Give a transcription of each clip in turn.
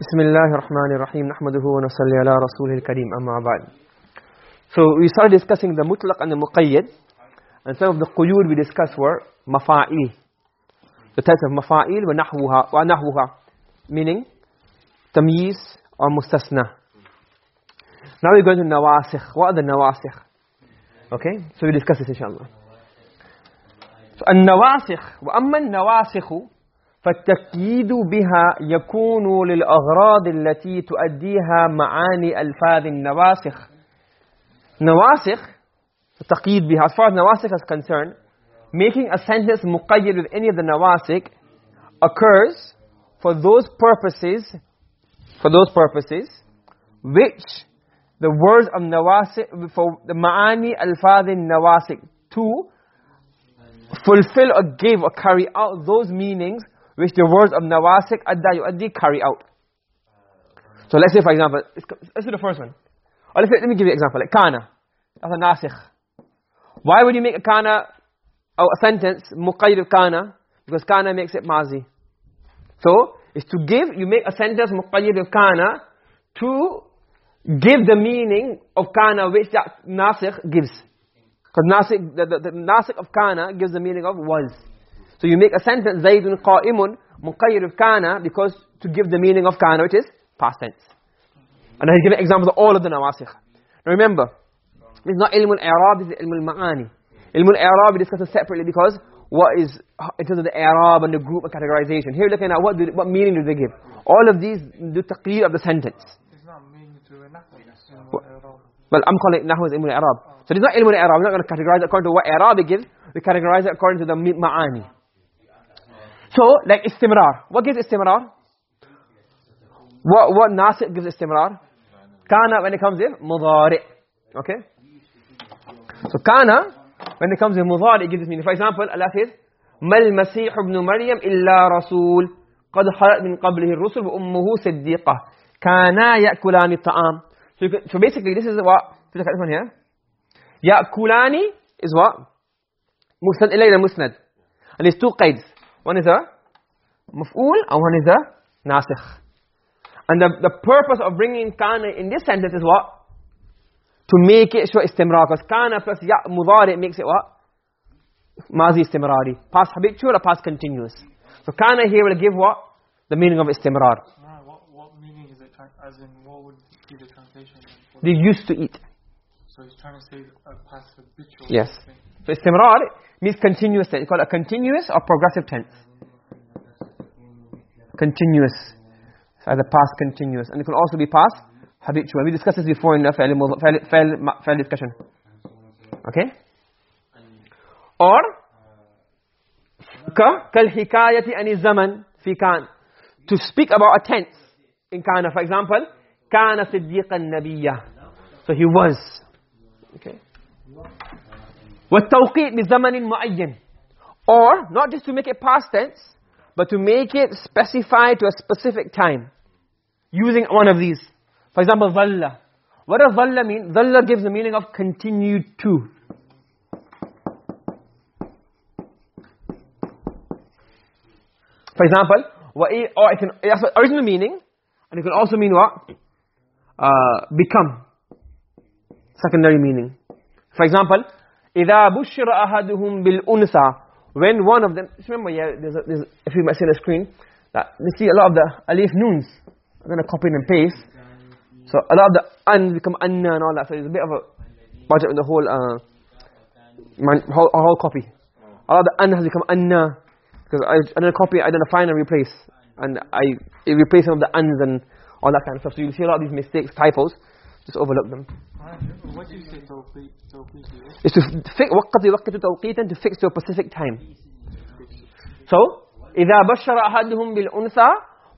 بسم الله الرحمن الرحيم نحمده ونصلي على رسوله الكريم أما بعد So we started discussing the mutlaq and the muqayyad and some of the quyud we discussed were mafa'il the types of mafa'il wa nahwuha wa nahwuha meaning tamyiz or mustasna Now we're going to nawasikh what are the nawasikh Okay so we discuss this inshallah So النواسخ وأما النواسخ فالتقييد بها يكون للأغراض التي تؤديها معاني ألفاظ النواسخ نواسخ التقييد بها as far as نواسخ is concerned making a sentence مقيد with any of the نواسخ occurs for those purposes for those purposes which the words of نواسخ for the معاني ألفاظ النواسخ to fulfill or give or carry out those meanings which the words of nawasik adda yuaddi carry out. So let's say for example let's do the first one. Or let's say, let me give you an example like kana. That's a nasikh. Why would you make a kana or a sentence muqayyid kana? Because kana makes it mazi. So it's to give you make a sentence muqayyid kana to give the meaning of kana which that nasikh gives. Because nasikh the, the, the nasikh of kana gives the meaning of was so you make a sentence zaidun qa'imun muqayyid of kana because to give the meaning of kana which is past tense. And I give examples of all of the nawasikh. Now remember it's not ilm al-i'rab this is ilm al-ma'ani ilm al-i'rab we discuss separately because what is in terms of the i'rab and the group and categorization. Here looking at what do, what meaning do they give? All of these do taqrir of the sentence. It's not meaning to. What? well i'm calling it nahwu as ilm al-i'rab so it's not ilm al-i'rab we're not going to categorize it according to what i'rab it gives we categorize it according to the ma'ani so like istimrar. What gives istimrar? What what nasikh gives istimrar? Kana when it comes in mudari. Okay? So kana when it comes in mudari it gives this meaning. For example allah says masih ibn maryam illa rasul. Qad khalat min qablihi ar-rusul wa ummuhu siddiqah. Kana ya'kulani at-ta'am so, so basically this is what look at this one here. Ya'kulani is what? Musnad ilayna musnad. And there's two qaids one is a maf'ul and one is a nasikh and the, the purpose of bringing kana in this sentence is what? To make it show istimrar. Because kana plus ya mudari makes it what? Mazi istimrari. Past habitual or past continuous. So kana here will give what? The meaning of istimrar. No, what, what meaning is it, as in what would be the translation? They used to eat. So he's trying to say a past habitual. Yes. thing. So istimrar means continuous tense. It's called a continuous or progressive tense. Continuous. So the past continuous. And it can also be past habitual. We discussed this before in fail, fail, fail, fail discussion. Okay? Or hikayati ani zaman fi kan. To speak about a tense in kana. For example, kana siddiqan nabiyya. So he was. Okay? والتوقيت بزمن معين or not just to make it past tense but to make it specified to a specific time using one of these for example dhalla what does dhalla mean dhalla gives the meaning of continued to for example wa or it can it has an original meaning and it can also mean what uh, become secondary meaning for example إذا بشر أحدهم بالأنثى when one of them remember yeah there's, a, there's a, if you might see on the screen that you see a lot of the alif noons I'm going to copy and paste so a lot of the an become anna and all that so there's a bit of a budget in the whole uh man, whole, whole copy a lot of the an has become anna because I I'm going to copy I don't find and replace and I it replace some of the ans and all that kind of stuff so you'll see a lot of these mistakes typos just overlook them Alright, What do you say tawqeet? Tawqeet is? is to fix وقت وقت توقيتا to fix to a specific time so إذا بشر أحدهم بالأنثى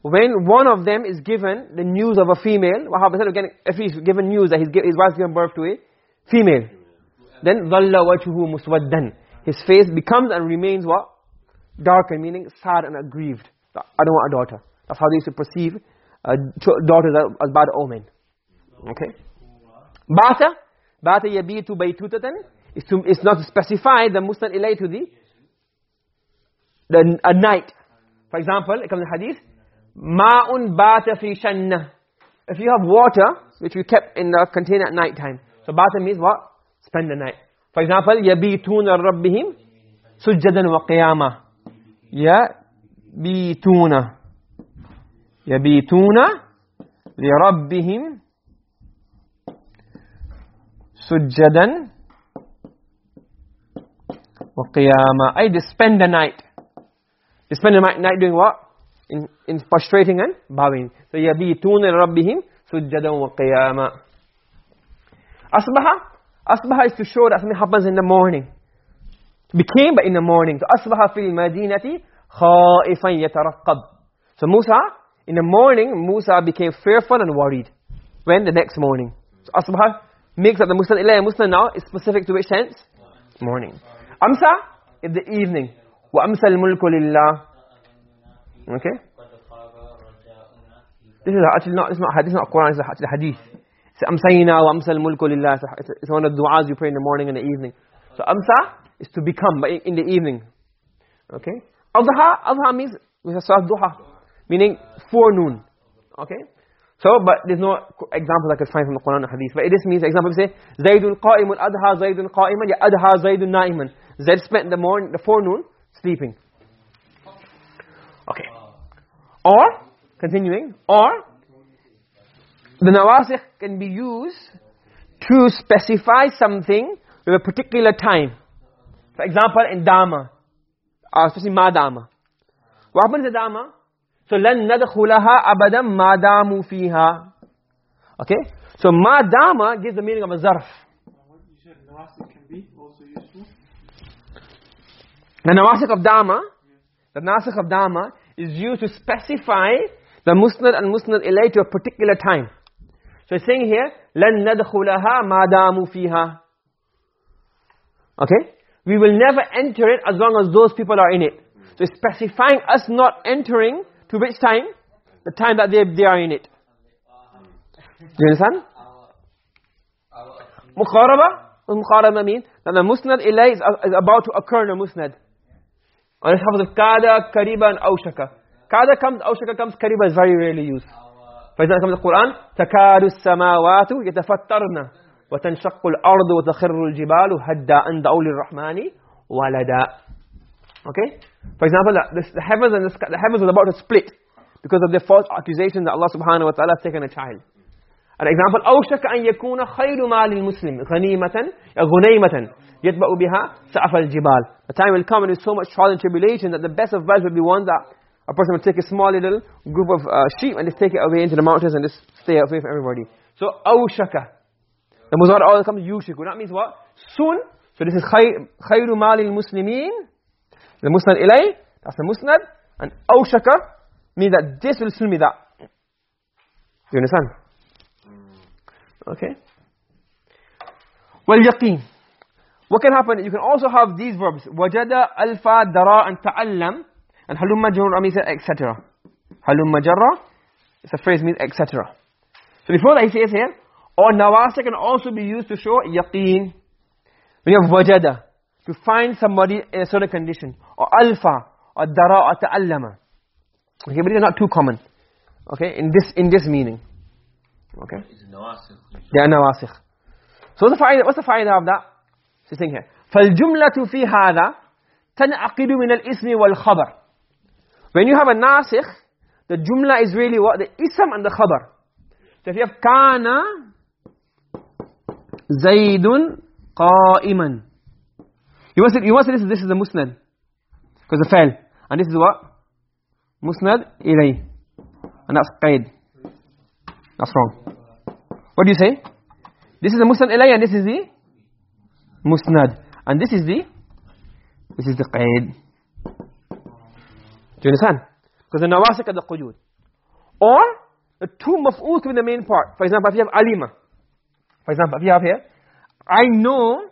when one of them is given the news of a female what happens again if he's given news that his, his wife's given birth to a female then ظل وجهه مسودا his face becomes and remains what darker meaning sad and aggrieved I don't want a daughter that's how they used to perceive uh, daughters as, as bad omen okay? Bata? Bata yabitu baytutatan is to is not specify the musnad ilay to the the a night. For example it comes in hadith ma'un bata fi shannah. If you have water which you kept in a container at night time so bata means what? Spend the night. For example yabituna rabbihim sujjadan wa qiyama yabituna. Yabituna sujjadan wa qiyama ay they spend the night. They spend the night doing what? In in prostrating and bowing. so yabituna rabbihim sujjadan wa qiyama asbaha asbaha is to show that something happens in the morning. Became but in the morning. So asbaha fil madinati khaifan yataraqqab so musa in the morning musa became fearful and worried. When? The next morning. So asbaha makes up the musnad ilay musnad now is specific to which sense morning amsa in the evening wa amsa al mulku lillah Okay? This is actually not, it's not, this is not Quran, it's actually hadith. Amsayna wa amsal mulku lillah. It's one of the du'as you pray in the morning and the evening. So amsa is to become, in the evening. Okay? Adha, adha means, we have salat duha, meaning forenoon. Okay? So, but there's no example I could find from the Quran or hadith. But it just means, example, we say, Zaydun qa'imun adha Zaydun qa'iman, ya adha Zaydun na'iman. Zayd spent the morning, the forenoon, sleeping. Okay. Or, continuing, or, the nawasikh can be used to specify something with a particular time. For example, in Dama, or especially Ma Dama. What happens in Dama? So, لَن نَدْخُلَهَا أَبَدًا مَا دَامُوا فِيهَا Okay? So, Ma Dama gives the meaning of a zarf. What you said, nawasik can be also useful. The nawasikh of Dama, the nasikh of Dama is used to specify the musnad and musnad ilay to a particular time. So it's saying here, لَن نَدْخُلَهَا مَا دَامُوا فِيهَا Okay? We will never enter it as long as those people are in it. So it's specifying us not entering to which time? The time that they, they are in it. Do you understand? Muqaraba? What Muqaraba means? That the musnad ilay is, is about to occur in a musnad. On the top of kada, kariba and awshaka. Kada comes, awshaka comes, kariba is very rarely used. For example, comes the Quran, تَكَادُ السَّمَاوَاتُ يَتَفَتَّرْنَ وَتَنْشَقُّ الْأَرْضُ وَتَخِرُّ الْجِبَالُ هَدَّا أَنْ دَعُوا لِلرَّحْمَنِ وَلَدًا Okay? For example, the, the, heavens and the, sky, the heavens are about to split because of the false accusation that Allah subhanahu wa ta'ala has taken a child. An example, أَوْشَكَ أَنْ يَكُونَ خَيْرُ مَالِ الْمُسْلِمِ غَنِيمَةً غُنَيْمَةً يَتْبَأُ بِهَا سَعَفَ الْجِبَالِ The time will come when there's so much trial and tribulation that the best of wealth will be one that a person will take a small little group of uh, sheep and just take it away into the mountains and just stay away from everybody. So, أَوْشَكَ The muzar all comes yushiku. That means what? Soon. So this is خَيْرُ مَالِ الْمُسْلِمِينَ The musnad ilay, that's the musnad. And awshaka means that this will soon be that. Do you understand? Okay. Well, yaqeen. What can happen? You can also have these verbs. Wajada, alfa, dara, and ta'allam. And halumma jarra etc. Halumma jarra. It's a phrase means etc. So before that he says here, or nawasa can also be used to show yaqeen. When you have wajada, to find somebody in a certain condition. Or alfa, or dara, or ta'allama. Okay, but these are not too common. Okay, in this, in this meaning. Okay? They are nawasikh. So what's the faida, what's the faida of that? So think here. فَالْجُمْلَةُ فِي هَذا تَنْعَقِدُ مِنَ الْإِسْمِ وَالْخَبَرِ When you have a nasikh, the jumla is really what? The ism and the khabar. So if you have kana zaidun qa'iman. You must you must say this, is, this is the musnad. Because the fail. And this is what? Musnad ilay. And that's qaid. That's wrong. What do you say? This is the musnad ilay and this is the musnad. And this is the this is the qaid. Do you understand? Because the nawasik are the quyud. Or the two maf'ul to be the main part. For example, if you have alima. For example, if you have here I know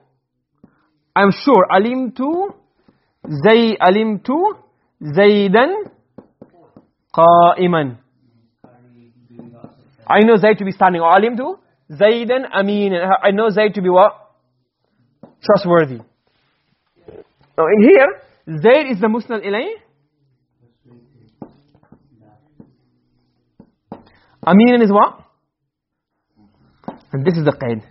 I'm sure alimtu zay alimtu zaidan qa'iman I know Zayd to be standing. Or alimtu Zaydan Amin. I know Zayd to be what? Trustworthy. Now in here, Zayd is the musnad ilay. Amin is what? And this is the qaid.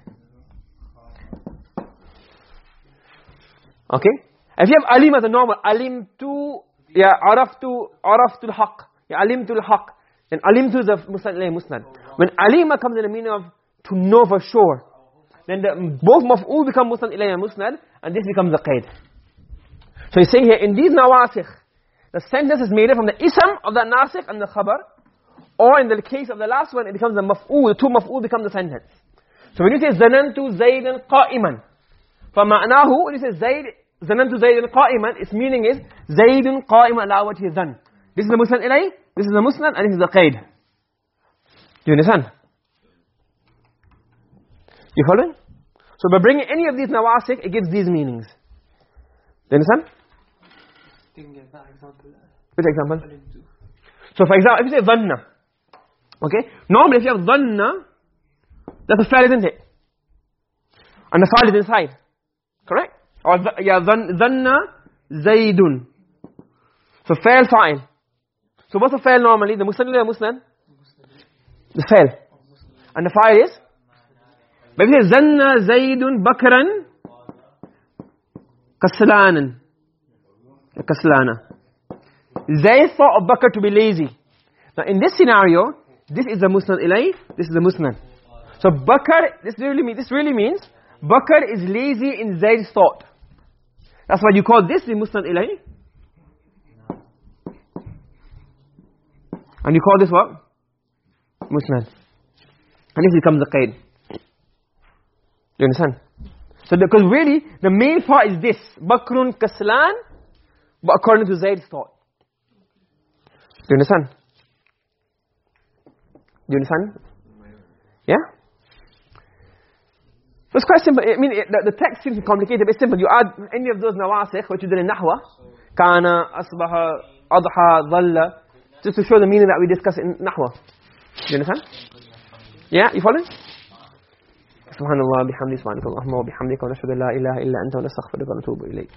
Okay? If you have alim as a normal, alim tu, ya araftu, araftu al-haq, ya alim tu al-haq, then alim tu is a musnad ilayhi musnad. When alima comes in the meaning of to know for sure, then the, both maf'ul become musnad ilayhi musnad, and this becomes the qaid. So he's saying here, in these nawasikh, the sentence is made from the ism of the nasikh and the khabar, or in the case of the last one, it becomes the maf'ul, the two maf'ul become the sentence. So when you say zanantu zaydan qa'iman, فمعناه when you say zayd zanantu zaydan qa'iman its meaning is zaydun qa'iman ala wajhi dhan. This is the musnad ilay this is the musnad and this is the qaid. Do you understand? You following? So by bringing any of these nawasik it gives these meanings. Do you understand? Get example. which example? I didn't do. so for example if you say dhanna okay? Normally if you have dhanna that's a fa'il isn't it? And the fa'il is inside. Correct or yeah dhanna zaidun so fa'il fa'il. So what's the fa'il normally? The musnad or musnad the fa'il. And the fa'il is? But if zanna zaidun bakran kaslanan. Kaslana. Zaid thought of bakr to be lazy. Now in this scenario this is the musnad ilay this is the musnad. So bakr this really means this really means Bakr is lazy in Zayd's thought. That's why you call this the Musnad Ilay. And you call this what? Musnad. And this becomes the qaid. You understand? So because really, the main part is this. Bakrun Kaslan, but according to Zayd's thought. Do you understand? Do you understand? Yeah? So it's quite simple. I mean, it, the, the text seems complicated, but it's simple. You add any of those nawasikh, which you did in Nahwa, kana, asbaha, adha, dhalla, just to show the meaning that we discussed in Nahwa. Do you understand? Yeah, you following? سبحان الله بحمده سبحانك اللهم وبحمدك ونشهد ان لا اله الا انت ونستغفرك ونتوب اليك